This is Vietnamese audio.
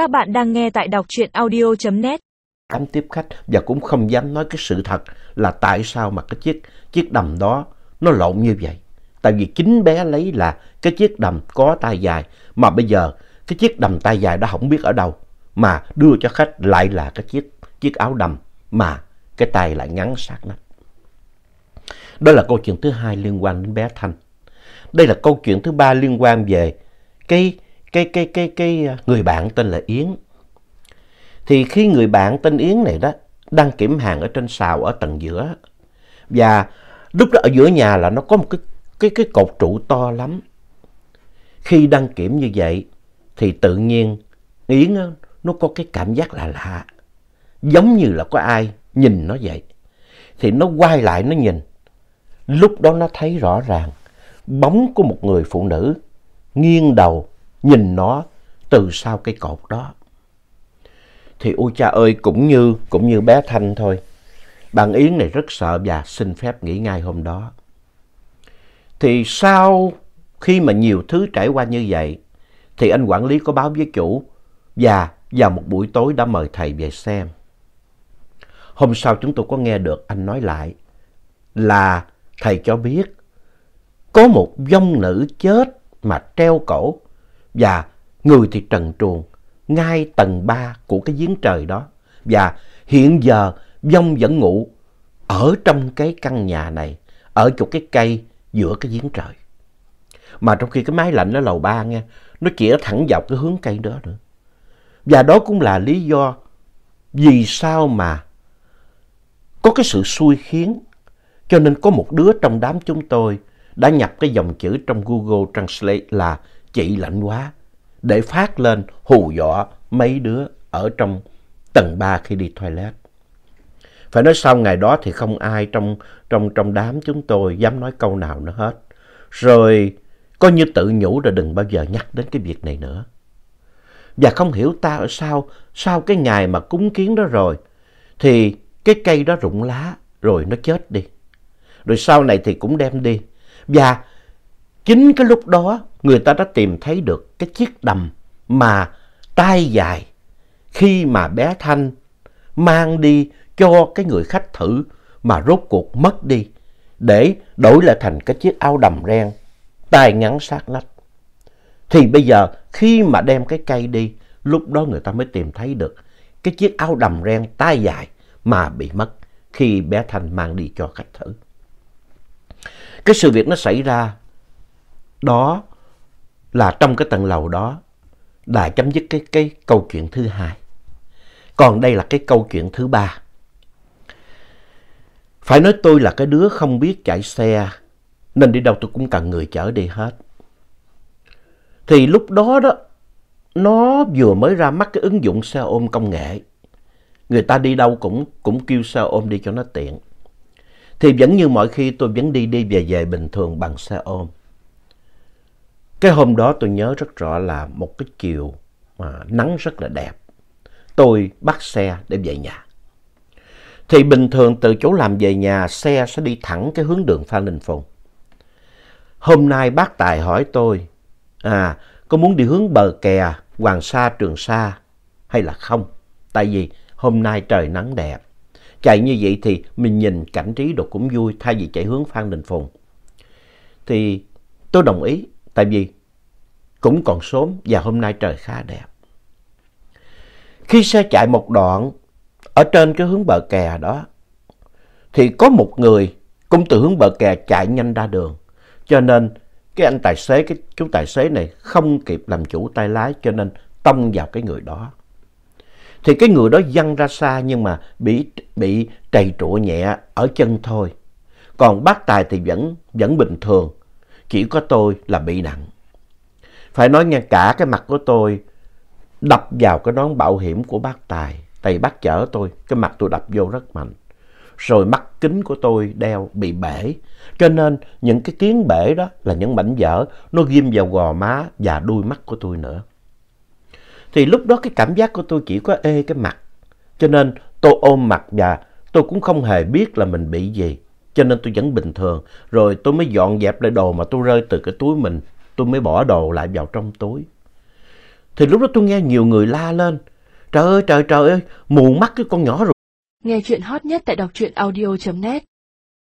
Các bạn đang nghe tại đọc truyện audio.net. dám tiếp khách và cũng không dám nói cái sự thật là tại sao mà cái chiếc chiếc đầm đó nó lộn như vậy. Tại vì chính bé lấy là cái chiếc đầm có tay dài, mà bây giờ cái chiếc đầm tay dài đó không biết ở đâu, mà đưa cho khách lại là cái chiếc chiếc áo đầm mà cái tay lại ngắn sát nách. Đó là câu chuyện thứ hai liên quan đến bé Thanh. Đây là câu chuyện thứ ba liên quan về cái cái cái cái cái à, người bạn tên là Yến. Thì khi người bạn tên Yến này đó đang kiểm hàng ở trên sào ở tầng giữa, và lúc đó ở giữa nhà là nó có một cái cái cái cột trụ to lắm. Khi đăng kiểm như vậy thì tự nhiên Yến nó có cái cảm giác là lạ. Giống như là có ai nhìn nó vậy. Thì nó quay lại nó nhìn. Lúc đó nó thấy rõ ràng, bóng của một người phụ nữ nghiêng đầu nhìn nó từ sau cây cột đó. Thì ôi cha ơi, cũng như cũng như bé Thanh thôi. Bạn Yến này rất sợ và xin phép nghỉ ngay hôm đó. Thì sau khi mà nhiều thứ trải qua như vậy, thì anh quản lý có báo với chủ và vào một buổi tối đã mời thầy về xem. Hôm sau chúng tôi có nghe được anh nói lại là thầy cho biết có một vong nữ chết mà treo cổ và người thì trần truồng ngay tầng 3 của cái giếng trời đó. Và hiện giờ vong vẫn ngủ ở trong cái căn nhà này, ở chỗ cái cây giữa cái giếng trời. Mà trong khi cái máy lạnh ở lầu 3 nghe, nó chỉ thẳng dọc cái hướng cây đó nữa. Và đó cũng là lý do vì sao mà có cái sự xui khiến. Cho nên có một đứa trong đám chúng tôi đã nhập cái dòng chữ trong Google Translate là chị lạnh quá để phát lên hù dọa mấy đứa ở trong tầng 3 khi đi toilet. Phải nói sau ngày đó thì không ai trong, trong, trong đám chúng tôi dám nói câu nào nữa hết. Rồi coi như tự nhủ rồi đừng bao giờ nhắc đến cái việc này nữa. Và không hiểu ta ở sao, sau cái ngày mà cúng kiến đó rồi, thì cái cây đó rụng lá, rồi nó chết đi. Rồi sau này thì cũng đem đi. Và chính cái lúc đó người ta đã tìm thấy được cái chiếc đầm mà tay dài khi mà bé Thanh mang đi cho cái người khách thử mà rốt cuộc mất đi để đổi lại thành cái chiếc áo đầm ren tay ngắn sát nách. Thì bây giờ khi mà đem cái cây đi, lúc đó người ta mới tìm thấy được cái chiếc áo đầm ren tay dài mà bị mất khi bé Thanh mang đi cho khách thử. Cái sự việc nó xảy ra đó là trong cái tầng lầu đó đã chấm dứt cái, cái câu chuyện thứ hai. Còn đây là cái câu chuyện thứ ba. Phải nói tôi là cái đứa không biết chạy xe nên đi đâu tôi cũng cần người chở đi hết. Thì lúc đó đó nó vừa mới ra mắt cái ứng dụng xe ôm công nghệ. Người ta đi đâu cũng cũng kêu xe ôm đi cho nó tiện. Thì vẫn như mọi khi tôi vẫn đi đi về về bình thường bằng xe ôm. Cái hôm đó tôi nhớ rất rõ là một cái chiều mà nắng rất là đẹp. Tôi bắt xe để về nhà. Thì bình thường từ chỗ làm về nhà xe sẽ đi thẳng cái hướng đường Phan Đình Phùng. Hôm nay bác Tài hỏi tôi, à, có muốn đi hướng bờ kè, Hoàng Sa, Trường Sa hay là không? Tại vì hôm nay trời nắng đẹp. Chạy như vậy thì mình nhìn cảnh trí đồ cũng vui thay vì chạy hướng Phan Đình Phùng. Thì tôi đồng ý tại vì cũng còn sớm và hôm nay trời khá đẹp. Khi xe chạy một đoạn ở trên cái hướng bờ kè đó thì có một người cũng từ hướng bờ kè chạy nhanh ra đường. Cho nên cái anh tài xế, cái chú tài xế này không kịp làm chủ tay lái cho nên tông vào cái người đó. Thì cái người đó văng ra xa nhưng mà bị bị trầy trụa nhẹ ở chân thôi. Còn bác Tài thì vẫn vẫn bình thường, chỉ có tôi là bị nặng. Phải nói nghe cả cái mặt của tôi đập vào cái nón bảo hiểm của bác Tài. tài bác chở tôi, cái mặt tôi đập vô rất mạnh. Rồi mắt kính của tôi đeo bị bể. Cho nên những cái kiến bể đó là những mảnh vỡ nó ghim vào gò má và đuôi mắt của tôi nữa. Thì lúc đó cái cảm giác của tôi chỉ có ê cái mặt. Cho nên tôi ôm mặt và tôi cũng không hề biết là mình bị gì. Cho nên tôi vẫn bình thường. Rồi tôi mới dọn dẹp lại đồ mà tôi rơi từ cái túi mình tôi mới bỏ đồ lại vào trong túi. Thì lúc đó tôi nghe nhiều người la lên. Trời ơi, trời trời ơi, mù mắt cái con nhỏ rồi. Nghe chuyện hot nhất tại đọc truyện audio.net